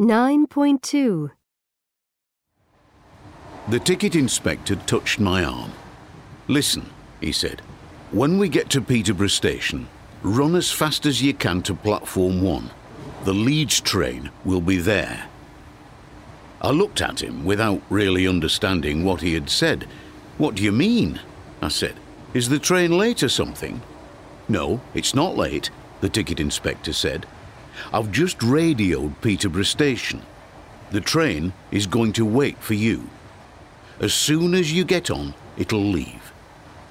9.2 The ticket inspector touched my arm. Listen, he said, when we get to Peterborough Station, run as fast as you can to platform one. The Leeds train will be there. I looked at him without really understanding what he had said. What do you mean? I said. Is the train late or something? No, it's not late, the ticket inspector said. I've just radioed Peterborough Station. The train is going to wait for you. As soon as you get on, it'll leave.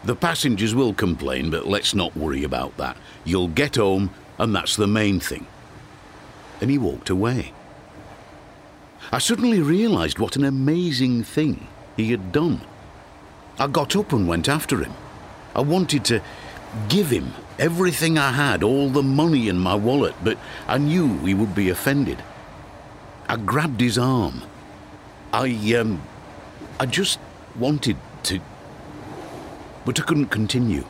The passengers will complain, but let's not worry about that. You'll get home, and that's the main thing. And he walked away. I suddenly realised what an amazing thing he had done. I got up and went after him. I wanted to give him everything I had, all the money in my wallet, but I knew he would be offended. I grabbed his arm. I, um, I just wanted to. But I couldn't continue.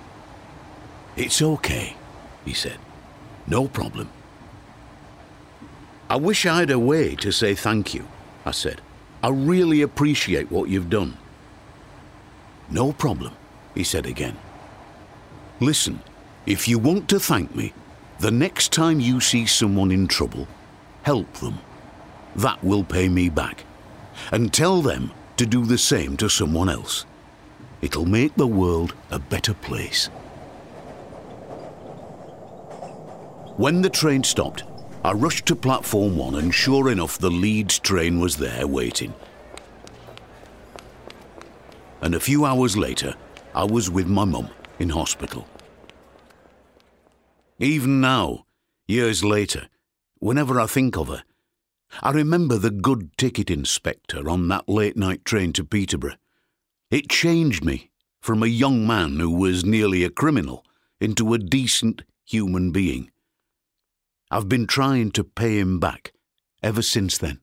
It's okay, he said. No problem. I wish I had a way to say thank you, I said. I really appreciate what you've done. No problem, he said again. Listen, if you want to thank me, the next time you see someone in trouble, help them. That will pay me back. And tell them to do the same to someone else. It'll make the world a better place. When the train stopped, I rushed to platform one, and sure enough, the Leeds train was there waiting. And a few hours later, I was with my mum in hospital. Even now, years later, whenever I think of her, I remember the good ticket inspector on that late night train to Peterborough. It changed me from a young man who was nearly a criminal into a decent human being. I've been trying to pay him back ever since then.